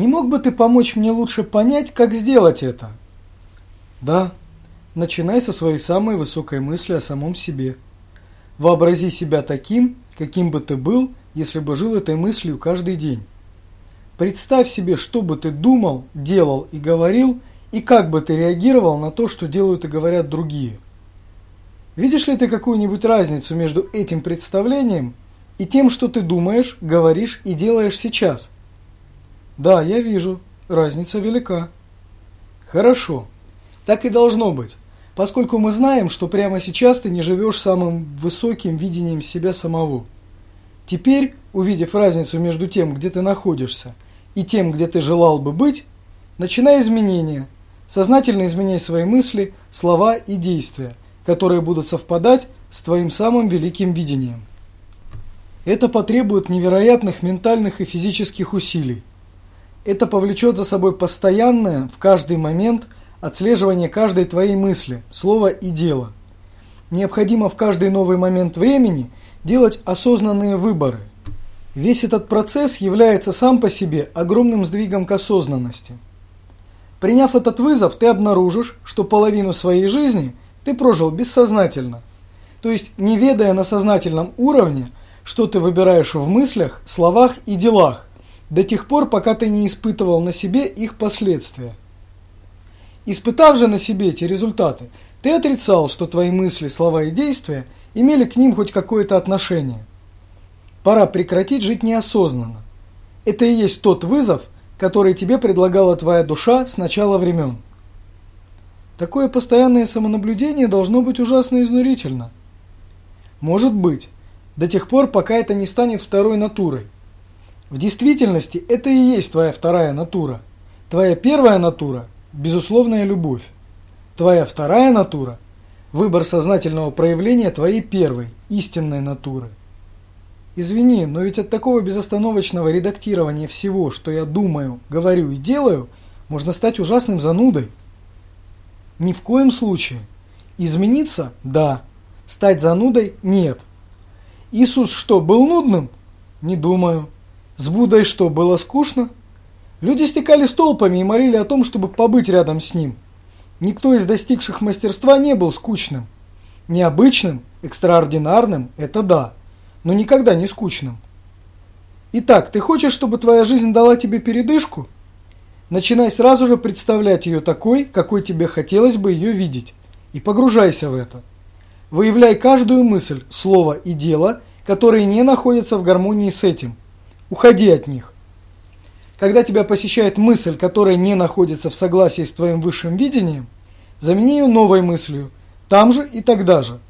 Не мог бы ты помочь мне лучше понять, как сделать это? Да. Начинай со своей самой высокой мысли о самом себе. Вообрази себя таким, каким бы ты был, если бы жил этой мыслью каждый день. Представь себе, что бы ты думал, делал и говорил, и как бы ты реагировал на то, что делают и говорят другие. Видишь ли ты какую-нибудь разницу между этим представлением и тем, что ты думаешь, говоришь и делаешь сейчас? Да, я вижу. Разница велика. Хорошо. Так и должно быть, поскольку мы знаем, что прямо сейчас ты не живешь самым высоким видением себя самого. Теперь, увидев разницу между тем, где ты находишься, и тем, где ты желал бы быть, начинай изменения. Сознательно изменяй свои мысли, слова и действия, которые будут совпадать с твоим самым великим видением. Это потребует невероятных ментальных и физических усилий. Это повлечет за собой постоянное, в каждый момент, отслеживание каждой твоей мысли, слова и дела. Необходимо в каждый новый момент времени делать осознанные выборы. Весь этот процесс является сам по себе огромным сдвигом к осознанности. Приняв этот вызов, ты обнаружишь, что половину своей жизни ты прожил бессознательно. То есть не ведая на сознательном уровне, что ты выбираешь в мыслях, словах и делах, до тех пор, пока ты не испытывал на себе их последствия. Испытав же на себе эти результаты, ты отрицал, что твои мысли, слова и действия имели к ним хоть какое-то отношение. Пора прекратить жить неосознанно. Это и есть тот вызов, который тебе предлагала твоя душа с начала времен. Такое постоянное самонаблюдение должно быть ужасно изнурительно. Может быть, до тех пор, пока это не станет второй натурой. В действительности это и есть твоя вторая натура. Твоя первая натура – безусловная любовь. Твоя вторая натура – выбор сознательного проявления твоей первой, истинной натуры. Извини, но ведь от такого безостановочного редактирования всего, что я думаю, говорю и делаю, можно стать ужасным занудой. Ни в коем случае. Измениться – да. Стать занудой – нет. Иисус что, был нудным? Не думаю. С Буддой что, было скучно? Люди стекали с толпами и молили о том, чтобы побыть рядом с ним. Никто из достигших мастерства не был скучным. Необычным, экстраординарным – это да, но никогда не скучным. Итак, ты хочешь, чтобы твоя жизнь дала тебе передышку? Начинай сразу же представлять ее такой, какой тебе хотелось бы ее видеть, и погружайся в это. Выявляй каждую мысль, слово и дело, которые не находятся в гармонии с этим – Уходи от них. Когда тебя посещает мысль, которая не находится в согласии с твоим высшим видением, замени ее новой мыслью, там же и тогда же.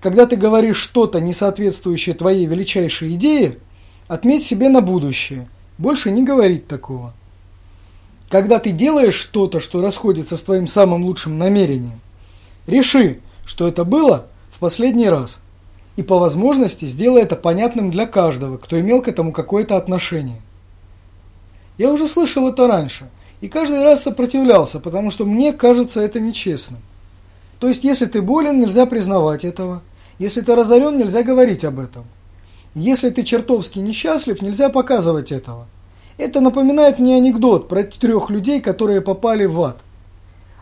Когда ты говоришь что-то, не соответствующее твоей величайшей идее, отметь себе на будущее. Больше не говорить такого. Когда ты делаешь что-то, что расходится с твоим самым лучшим намерением, реши, что это было в последний раз и по возможности сделай это понятным для каждого, кто имел к этому какое-то отношение. Я уже слышал это раньше, и каждый раз сопротивлялся, потому что мне кажется это нечестным. То есть, если ты болен, нельзя признавать этого. Если ты разорен, нельзя говорить об этом. Если ты чертовски несчастлив, нельзя показывать этого. Это напоминает мне анекдот про трех людей, которые попали в ад.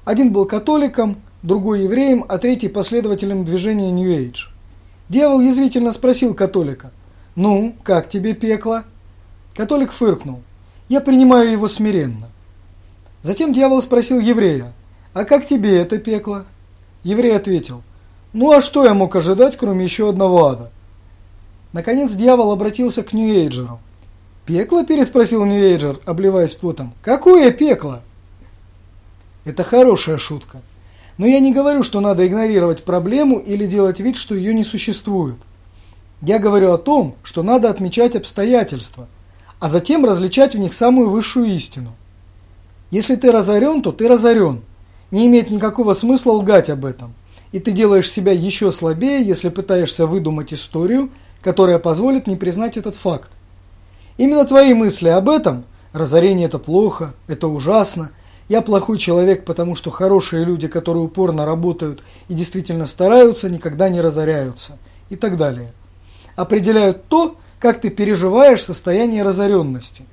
Один был католиком, другой евреем, а третий последователем движения New Age. Дьявол язвительно спросил католика, «Ну, как тебе пекло?» Католик фыркнул, «Я принимаю его смиренно». Затем дьявол спросил еврея, «А как тебе это пекло?» Еврей ответил, «Ну а что я мог ожидать, кроме еще одного ада?» Наконец дьявол обратился к Нью-Эйджеру. «Пекло?» – переспросил Нью-Эйджер, обливаясь потом. «Какое пекло?» Это хорошая шутка. Но я не говорю, что надо игнорировать проблему или делать вид, что ее не существует. Я говорю о том, что надо отмечать обстоятельства, а затем различать в них самую высшую истину. Если ты разорен, то ты разорен. Не имеет никакого смысла лгать об этом. И ты делаешь себя еще слабее, если пытаешься выдумать историю, которая позволит не признать этот факт. Именно твои мысли об этом – разорение это плохо, это ужасно – я плохой человек, потому что хорошие люди, которые упорно работают и действительно стараются, никогда не разоряются. И так далее. Определяют то, как ты переживаешь состояние разоренности.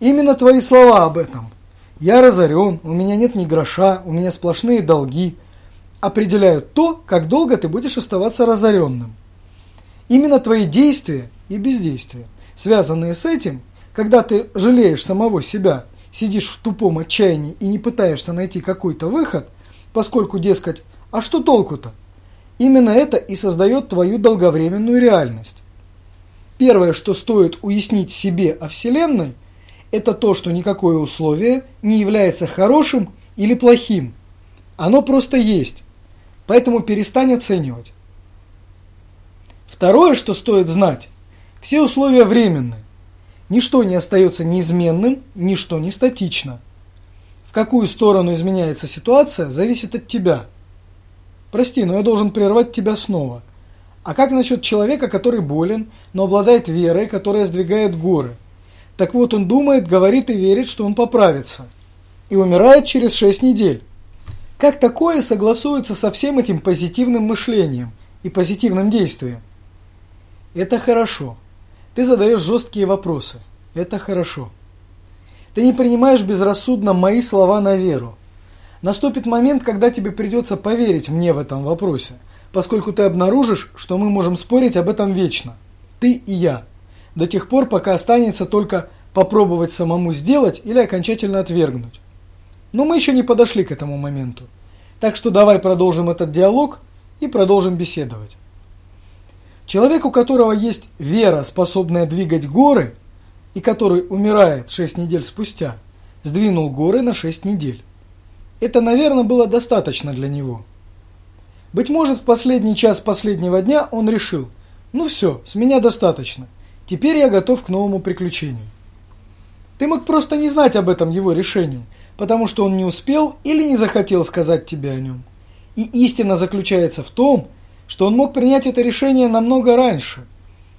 Именно твои слова об этом. Я разорен, у меня нет ни гроша, у меня сплошные долги. Определяют то, как долго ты будешь оставаться разоренным. Именно твои действия и бездействия, связанные с этим, когда ты жалеешь самого себя, сидишь в тупом отчаянии и не пытаешься найти какой-то выход, поскольку, дескать, а что толку-то? Именно это и создает твою долговременную реальность. Первое, что стоит уяснить себе о Вселенной, это то, что никакое условие не является хорошим или плохим. Оно просто есть. Поэтому перестань оценивать. Второе, что стоит знать, все условия временны. Ничто не остается неизменным, ничто не статично. В какую сторону изменяется ситуация, зависит от тебя. Прости, но я должен прервать тебя снова. А как насчет человека, который болен, но обладает верой, которая сдвигает горы? Так вот, он думает, говорит и верит, что он поправится. И умирает через шесть недель. Как такое согласуется со всем этим позитивным мышлением и позитивным действием? Это хорошо. Ты задаешь жесткие вопросы. Это хорошо. Ты не принимаешь безрассудно мои слова на веру. Наступит момент, когда тебе придется поверить мне в этом вопросе, поскольку ты обнаружишь, что мы можем спорить об этом вечно. Ты и я. До тех пор, пока останется только попробовать самому сделать или окончательно отвергнуть. Но мы еще не подошли к этому моменту. Так что давай продолжим этот диалог и продолжим беседовать. Человек, у которого есть вера, способная двигать горы, и который умирает 6 недель спустя, сдвинул горы на 6 недель. Это, наверное, было достаточно для него. Быть может, в последний час последнего дня он решил, ну все, с меня достаточно, теперь я готов к новому приключению. Ты мог просто не знать об этом его решении, потому что он не успел или не захотел сказать тебе о нем. И истина заключается в том, что он мог принять это решение намного раньше,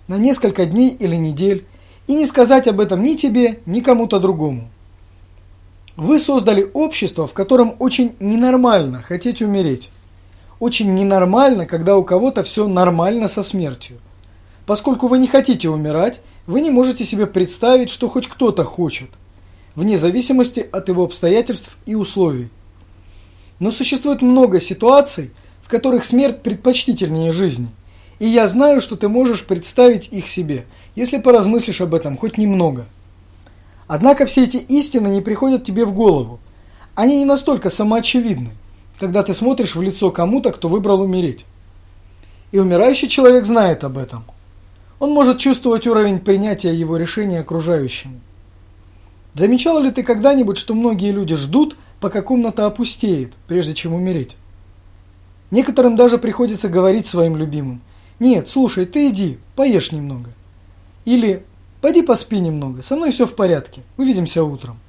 на несколько дней или недель, и не сказать об этом ни тебе, ни кому-то другому. Вы создали общество, в котором очень ненормально хотеть умереть. Очень ненормально, когда у кого-то все нормально со смертью. Поскольку вы не хотите умирать, вы не можете себе представить, что хоть кто-то хочет, вне зависимости от его обстоятельств и условий. Но существует много ситуаций, которых смерть предпочтительнее жизни. И я знаю, что ты можешь представить их себе, если поразмыслишь об этом хоть немного. Однако все эти истины не приходят тебе в голову. Они не настолько самоочевидны, когда ты смотришь в лицо кому-то, кто выбрал умереть. И умирающий человек знает об этом. Он может чувствовать уровень принятия его решения окружающими. Замечал ли ты когда-нибудь, что многие люди ждут, пока комната опустеет, прежде чем умереть? Некоторым даже приходится говорить своим любимым. «Нет, слушай, ты иди, поешь немного». Или «Пойди поспи немного, со мной все в порядке, увидимся утром».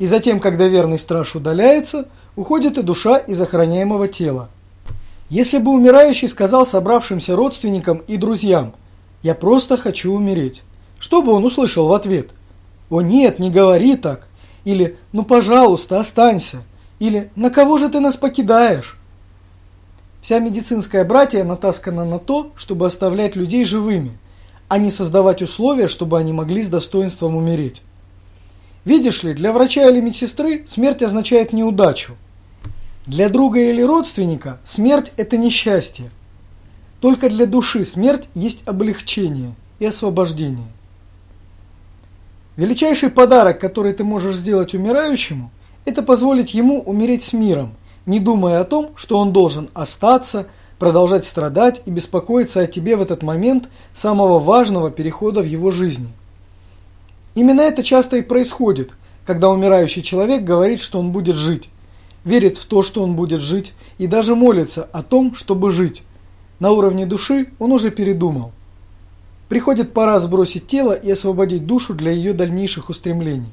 И затем, когда верный страж удаляется, уходит и душа из охраняемого тела. Если бы умирающий сказал собравшимся родственникам и друзьям «Я просто хочу умереть», что бы он услышал в ответ? «О нет, не говори так!» Или «Ну, пожалуйста, останься!» Или «На кого же ты нас покидаешь?» Вся медицинская братья натаскана на то, чтобы оставлять людей живыми, а не создавать условия, чтобы они могли с достоинством умереть. Видишь ли, для врача или медсестры смерть означает неудачу. Для друга или родственника смерть – это несчастье. Только для души смерть есть облегчение и освобождение. Величайший подарок, который ты можешь сделать умирающему, это позволить ему умереть с миром – не думая о том, что он должен остаться, продолжать страдать и беспокоиться о тебе в этот момент самого важного перехода в его жизни. Именно это часто и происходит, когда умирающий человек говорит, что он будет жить, верит в то, что он будет жить, и даже молится о том, чтобы жить. На уровне души он уже передумал. Приходит пора сбросить тело и освободить душу для ее дальнейших устремлений.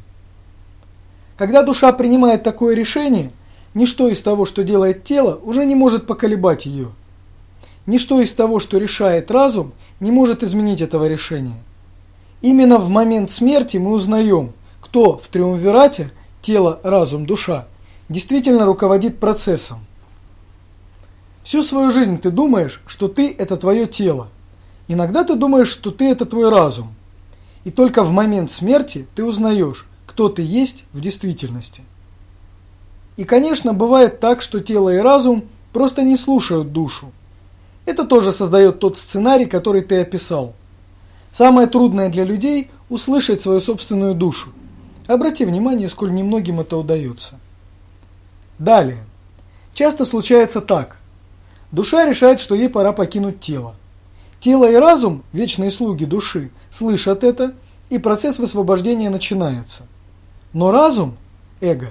Когда душа принимает такое решение – Ничто из того, что делает тело, уже не может поколебать ее. Ничто из того, что решает разум, не может изменить этого решения. Именно в момент смерти мы узнаем, кто в триумвирате, тело, разум, душа, действительно руководит процессом. Всю свою жизнь ты думаешь, что ты – это твое тело. Иногда ты думаешь, что ты – это твой разум. И только в момент смерти ты узнаешь, кто ты есть в действительности. И, конечно, бывает так, что тело и разум просто не слушают душу. Это тоже создает тот сценарий, который ты описал. Самое трудное для людей – услышать свою собственную душу. Обрати внимание, сколь немногим это удается. Далее. Часто случается так. Душа решает, что ей пора покинуть тело. Тело и разум, вечные слуги души, слышат это, и процесс высвобождения начинается. Но разум, эго,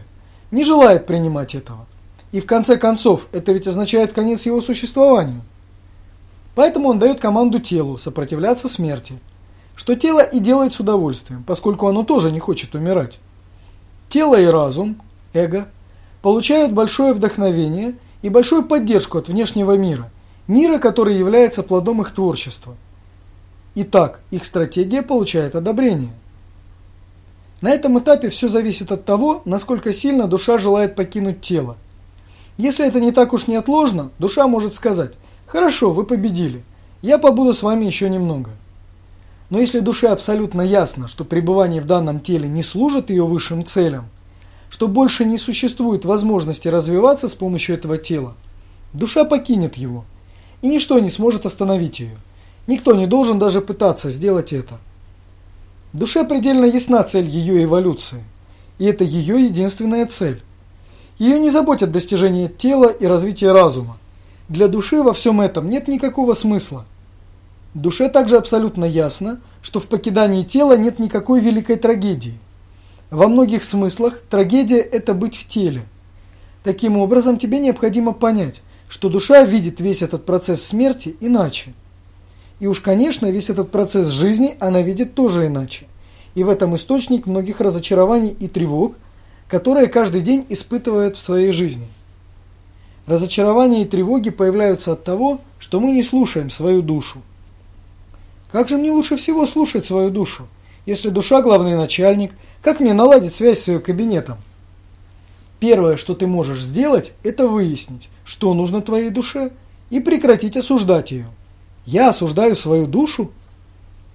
не желает принимать этого. И в конце концов, это ведь означает конец его существованию. Поэтому он дает команду телу сопротивляться смерти, что тело и делает с удовольствием, поскольку оно тоже не хочет умирать. Тело и разум, эго, получают большое вдохновение и большую поддержку от внешнего мира, мира, который является плодом их творчества. Итак, их стратегия получает одобрение. На этом этапе все зависит от того, насколько сильно душа желает покинуть тело. Если это не так уж неотложно, душа может сказать «Хорошо, вы победили, я побуду с вами еще немного». Но если душе абсолютно ясно, что пребывание в данном теле не служит ее высшим целям, что больше не существует возможности развиваться с помощью этого тела, душа покинет его, и ничто не сможет остановить ее. Никто не должен даже пытаться сделать это. Душе предельно ясна цель ее эволюции, и это ее единственная цель. Ее не заботят достижения тела и развитие разума. Для души во всем этом нет никакого смысла. Душе также абсолютно ясно, что в покидании тела нет никакой великой трагедии. Во многих смыслах трагедия – это быть в теле. Таким образом, тебе необходимо понять, что душа видит весь этот процесс смерти иначе. И уж, конечно, весь этот процесс жизни она видит тоже иначе. И в этом источник многих разочарований и тревог, которые каждый день испытывает в своей жизни. Разочарования и тревоги появляются от того, что мы не слушаем свою душу. Как же мне лучше всего слушать свою душу? Если душа главный начальник, как мне наладить связь с ее кабинетом? Первое, что ты можешь сделать, это выяснить, что нужно твоей душе, и прекратить осуждать ее. Я осуждаю свою душу?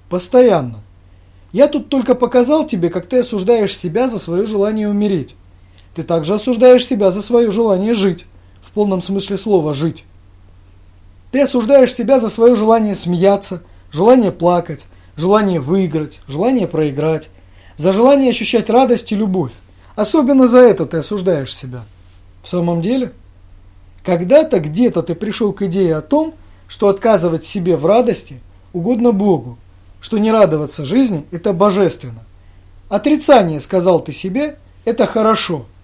Постоянно. Я тут только показал тебе, как ты осуждаешь себя за свое желание умереть. Ты также осуждаешь себя за свое желание жить, в полном смысле слова «жить». Ты осуждаешь себя за свое желание смеяться, желание плакать, желание выиграть, желание проиграть, за желание ощущать радость и любовь. Особенно за это ты осуждаешь себя. В самом деле, когда-то где-то ты пришел к идее о том, что отказывать себе в радости угодно Богу, что не радоваться жизни – это божественно. Отрицание, сказал ты себе, это хорошо –